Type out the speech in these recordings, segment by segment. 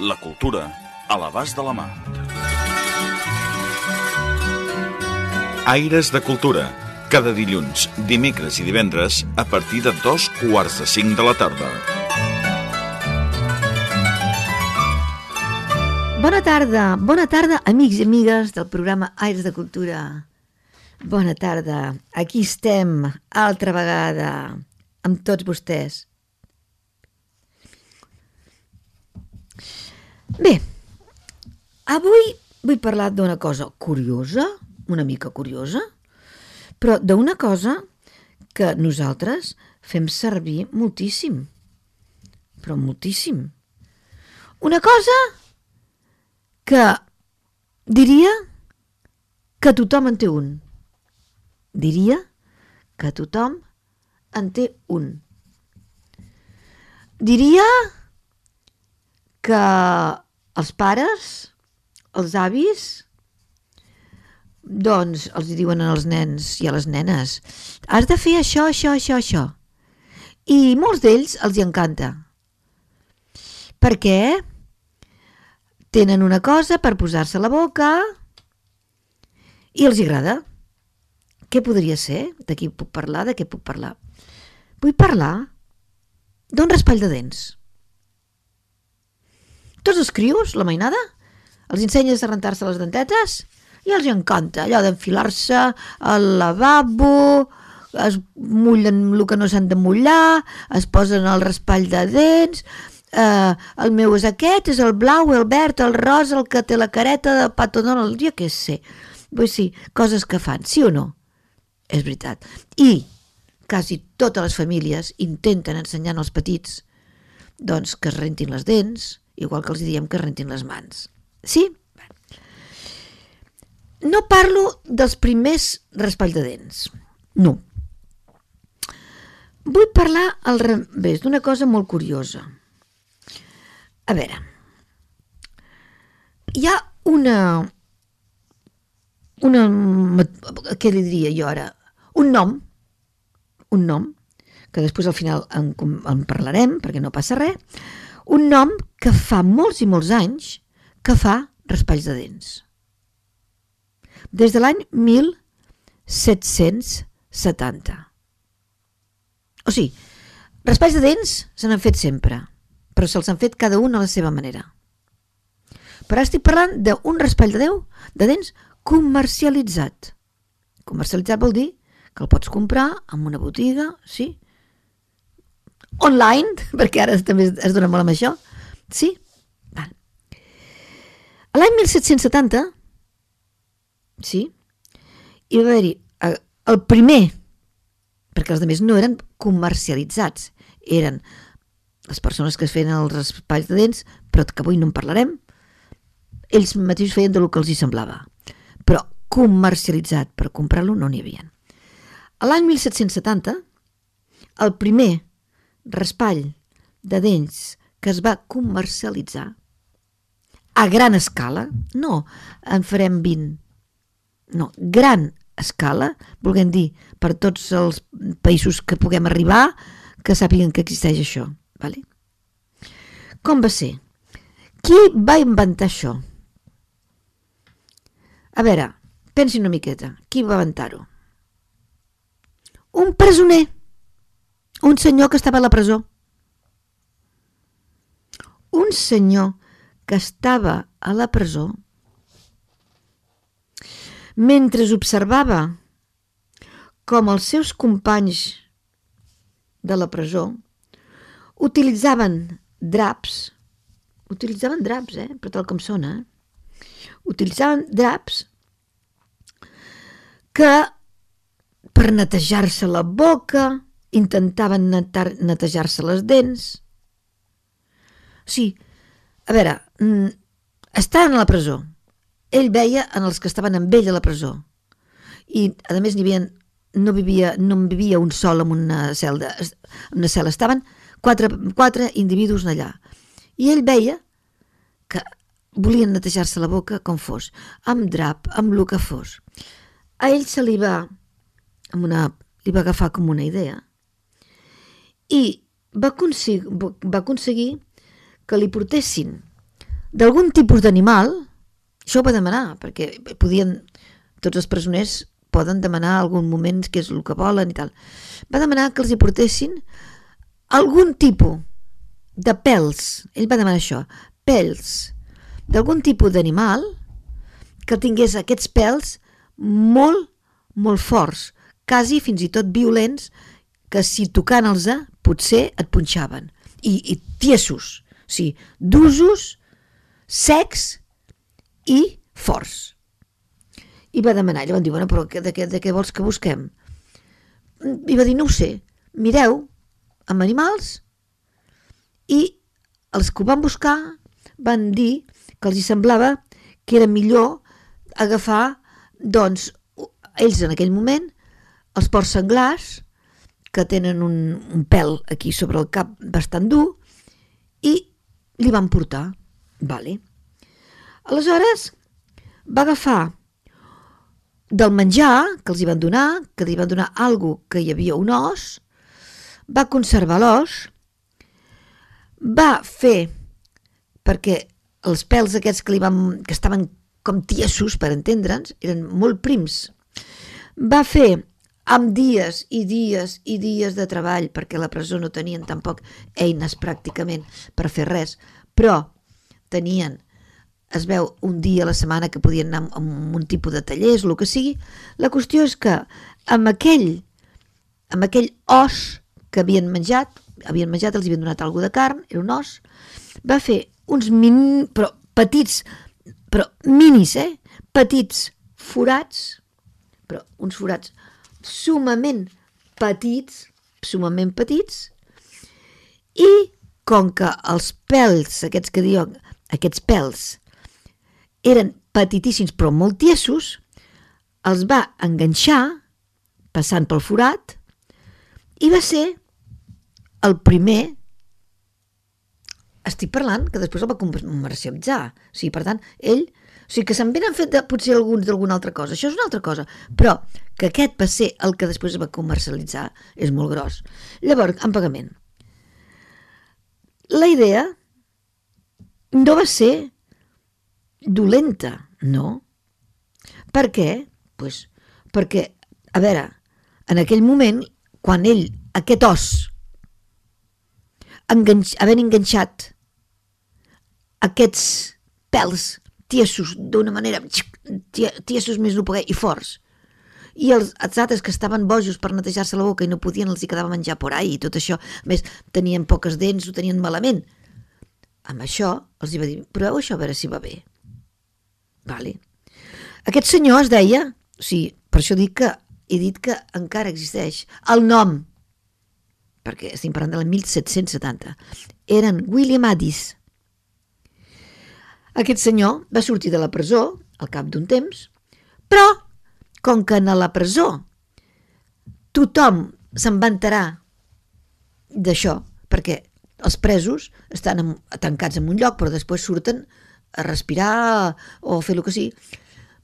La cultura a l'abast de la mà. Aires de Cultura. Cada dilluns, dimecres i divendres a partir de dos quarts de cinc de la tarda. Bona tarda, bona tarda, amics i amigues del programa Aires de Cultura. Bona tarda, aquí estem, altra vegada, amb tots vostès. Bé, avui vull parlar d'una cosa curiosa, una mica curiosa, però d'una cosa que nosaltres fem servir moltíssim, però moltíssim. Una cosa que diria que tothom en té un. Diria que tothom en té un. Diria que els pares, els avis, doncs els diuen als nens i a les nenes has de fer això, això, això, això. I molts d'ells els hi encanta. Per què? Tenen una cosa per posar-se a la boca i els agrada. Què podria ser? De qui puc parlar? De què puc parlar? Vull parlar d'un raspall de dents. Tots els crios, la mainada, els ensenyes a rentar-se les dentetes i els encanta allò d'enfilar-se al lavabo, es mullen el que no s'han de mullar, es posen el raspall de dents, eh, el meu és aquest, és el blau, el verd, el rosa, el que té la careta de Pato Donald, jo què sé. Vull dir, coses que fan, sí o no? És veritat. I quasi totes les famílies intenten ensenyar als petits doncs que es rentin les dents, igual que els diem que rentin les mans. Sí? No parlo dels primers raspalls de dents. No. Vull parlar al revés d'una cosa molt curiosa. A veure, hi ha una... una què li diria jo ara? Un nom, un nom, que després al final en, en parlarem, perquè no passa res, un nom que fa molts i molts anys que fa raspalls de dents. Des de l'any 1770. O sigui, raspalls de dents se n'han fet sempre, però se'ls han fet cada un a la seva manera. Però estic parlant d'un raspall de, Déu, de dents comercialitzat. Comercialitzat vol dir que el pots comprar en una botiga, sí, online, perquè ara també es dona molt amb això, sí? Val. L'any 1770, sí, hi va haver-hi eh, el primer, perquè els altres no eren comercialitzats, eren les persones que es feien els raspalls de dents, però que avui no en parlarem, ells mateixos feien del que els hi semblava. Però comercialitzat per comprar-lo no n'hi havia. L'any 1770, el primer raspall de dents que es va comercialitzar a gran escala, no en farem 20, no, gran escala, volguem dir, per tots els països que puguem arribar, que sàpiguen que existeix això. Vale? Com va ser? Qui va inventar això? A veure, pensi una miqueta. Qui va inventar-ho? Un presoner. Un senyor que estava a la presó. Un senyor que estava a la presó mentre observava com els seus companys de la presó utilitzaven draps, utilitzaven draps, eh? però tal com sona, eh? utilitzaven draps que per netejar-se la boca intentaven netejar-se les dents. Sigui, a veure, estant a la presó, ell veia en els que estaven amb ell a la presó. I, a més, havia, no, vivia, no en vivia un sol en una cel·la, en una cel·la. Estaven quatre, quatre individus allà. I ell veia que volien netejar-se la boca com fos, amb drap, amb el que fos. A ell se li va, amb una, li va agafar com una idea i va aconseguir, va aconseguir que li portessin d'algun tipus d'animal, això ho va demanar, perquè podien, tots els presoners poden demanar algun moment que és el que volen i tal. Va demanar que els hi portessin algun tipus de pèls, ell va demanar això, pèls d'algun tipus d'animal que tingués aquests pèls molt, molt forts, quasi fins i tot violents, que si tocant-los potser et punxaven. I, i tiesos, o sigui, d'usos, secs i forts. I va demanar, ella van dir, bueno, però de què, de què vols que busquem? I va dir, no ho sé, mireu amb animals i els que ho van buscar van dir que els hi semblava que era millor agafar, doncs, ells en aquell moment, els ports senglars, que tenen un, un pèl aquí sobre el cap bastant dur, i li van portar. Vale. Aleshores, va agafar del menjar que els hi van donar, que li van donar algo que hi havia un os, va conservar l'os, va fer, perquè els pèls aquests que, li van, que estaven com tiesos, per entendre'ns, eren molt prims, va fer amb dies i dies i dies de treball, perquè a la presó no tenien tampoc eines pràcticament per fer res, però tenien es veu un dia a la setmana que podien anar amb un tipus de tallers, el que sigui. La qüestió és que amb aquell, amb aquell os que havien menjat, havien menjat, els havien donat alguna de carn, era un os, va fer uns min, però petits, però minis, eh? Petits forats, però uns forats sumament petits, sumament petits, i com que els pèls, aquests que diuen, aquests pèls, eren petitíssims però molt tiesos, els va enganxar passant pel forat i va ser el primer estic parlant que després el va comercialitzar. O sigui, per tant, ell o sigui, que se'n venen fet de, potser alguns d'alguna altra cosa això és una altra cosa, però que aquest va ser el que després va comercialitzar és molt gros llavors, en pagament la idea no va ser dolenta, no. Per què? Pues, perquè, a veure, en aquell moment, quan ell, aquest os, enganx, havent enganxat aquests pèls tiesos d'una manera tiesos més no poder i forts. I els, els altres que estaven bojos per netejar-se la boca i no podien, els hi quedava menjar por ahí i tot això, a més tenien poques dents, ho tenien malament. Amb això els hi va dir, proveu això a veure si va bé. Vale. Aquest senyor es deia, o sigui, per això dic que he dit que encara existeix, el nom, perquè estem parlant de l'any 1770, eren William Addis. Aquest senyor va sortir de la presó al cap d'un temps, però com que a la presó tothom se'n va enterar d'això, perquè els presos estan tancats en un lloc però després surten a respirar o fer el que sigui.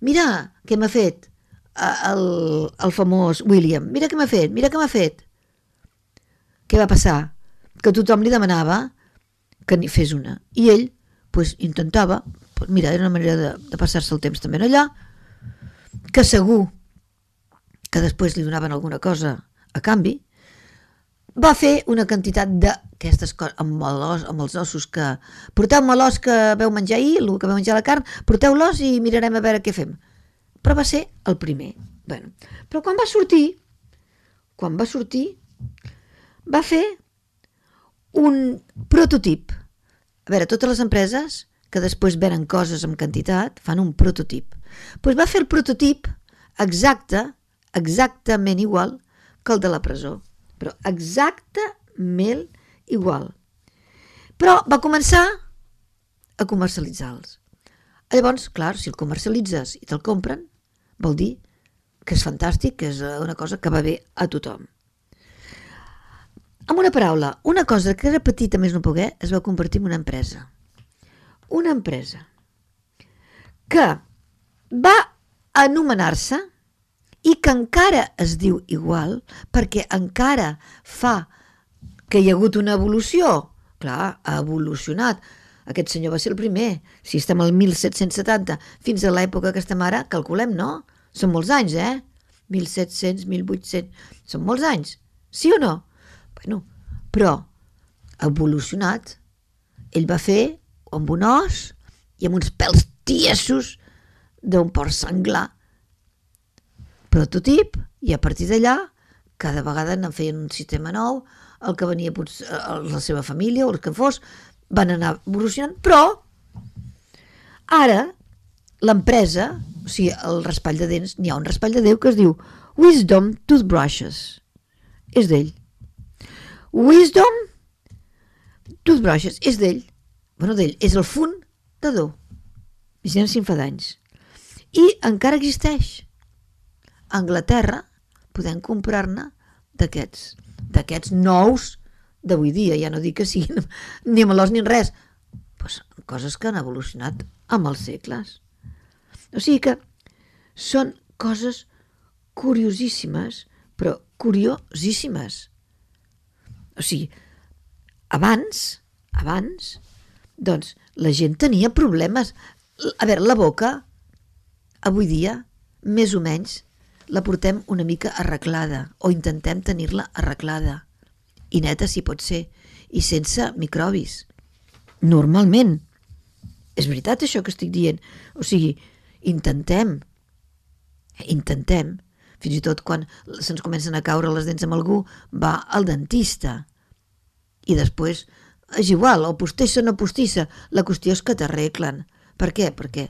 Mira què m'ha fet el, el famós William, mira què m'ha fet, mira què m'ha fet. Què va passar? Que tothom li demanava que n'hi fes una. I ell pues, intentava, pues, mira, era una manera de, de passar-se el temps també allà, que segur que després li donaven alguna cosa a canvi, va fer una quantitat d'aquestes coses amb, l'os, amb els ossos que... Porteu-me l'os que veu menjar ahir, el que veu menjar la carn, porteu l'os i mirarem a veure què fem. Però va ser el primer. Bueno, però quan va sortir, quan va sortir, va fer un prototip. A veure, totes les empreses que després venen coses amb quantitat fan un prototip. Doncs pues va fer el prototip exacte, exactament igual que el de la presó però exactament igual. Però va començar a comercialitzar-los. Llavors, clar, si el comercialitzes i te'l compren, vol dir que és fantàstic, que és una cosa que va bé a tothom. Amb una paraula, una cosa que era petita més no poder es va convertir en una empresa. Una empresa que va anomenar-se i que encara es diu igual perquè encara fa que hi ha hagut una evolució. Clar, ha evolucionat. Aquest senyor va ser el primer. Si estem al 1770 fins a l'època que estem ara, calculem, no? Són molts anys, eh? 1700, 1800... Són molts anys. Sí o no? Bueno, però evolucionat. Ell va fer amb un os i amb uns pèls tiesos d'un porc senglar prototip i a partir d'allà cada vegada en feien un sistema nou, el que venia potser, la seva família o el que fos, van anar evolucionant, però ara l'empresa, o sigui, el raspall de dents, n'hi ha un raspall de Déu que es diu Wisdom Toothbrushes. És d'ell. Wisdom Toothbrushes és d'ell. Bueno, d'ell, és el fundador. Imagina't si en fa d'anys. I encara existeix. Anglaterra podem comprar-ne d'aquests, d'aquests nous d'avui dia, ja no dic que siguin ni melós ni res, pues, coses que han evolucionat amb els segles. O sigui que són coses curiosíssimes, però curiosíssimes. O sigui, abans, abans, doncs la gent tenia problemes. A veure, la boca, avui dia, més o menys, la portem una mica arreglada o intentem tenir-la arreglada. I neta si pot ser. I sense microbis. Normalment. És veritat això que estic dient? O sigui, intentem. Intentem fins i tot quan se'ns comencen a caure les dents amb algú va al dentista i després és igual, o postissa o no postissa la qüestió és que t'arreglen per què? perquè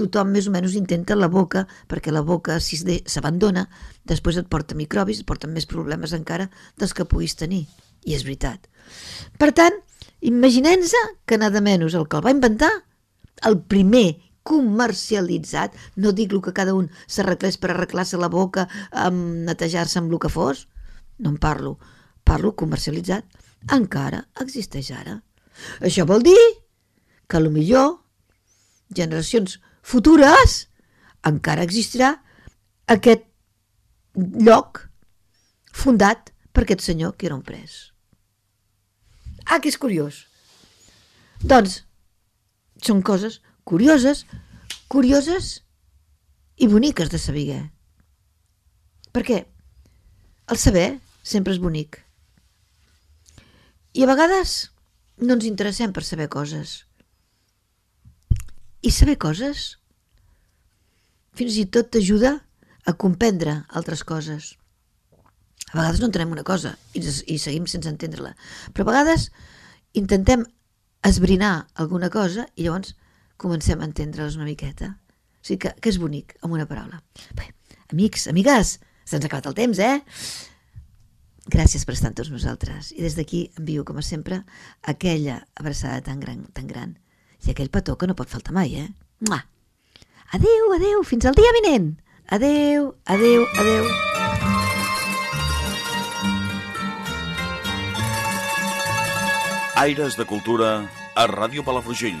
tothom més o menys intenta la boca, perquè la boca, si s'abandona, després et porta microbis, et porten més problemes encara dels que puguis tenir. I és veritat. Per tant, imaginem-se que nada menys el que el va inventar, el primer comercialitzat, no dic el que cada un s'arreglés per arreglar-se la boca, amb netejar-se amb el que fos, no en parlo, parlo comercialitzat, encara existeix ara. Això vol dir que a lo millor generacions futures encara existirà aquest lloc fundat per aquest senyor que era un pres. Ah, que és curiós. Doncs, són coses curioses, curioses i boniques de saber. Per què? El saber sempre és bonic. I a vegades no ens interessem per saber coses. I saber coses fins i tot t'ajuda a comprendre altres coses. A vegades no entenem una cosa i, i seguim sense entendre-la, però a vegades intentem esbrinar alguna cosa i llavors comencem a entendre-les una miqueta. O sigui que, que és bonic, amb una paraula. Bé, amics, amigues, se'ns ha acabat el temps, eh? Gràcies per estar amb tots nosaltres. I des d'aquí envio, com a sempre, aquella abraçada tan gran, tan gran i aquell petó que no pot faltar mai, eh? Mua! Adeu, adeu, fins al dia vinent! Adeu, adeu, adeu! Aires de Cultura a Ràdio Palafrugell.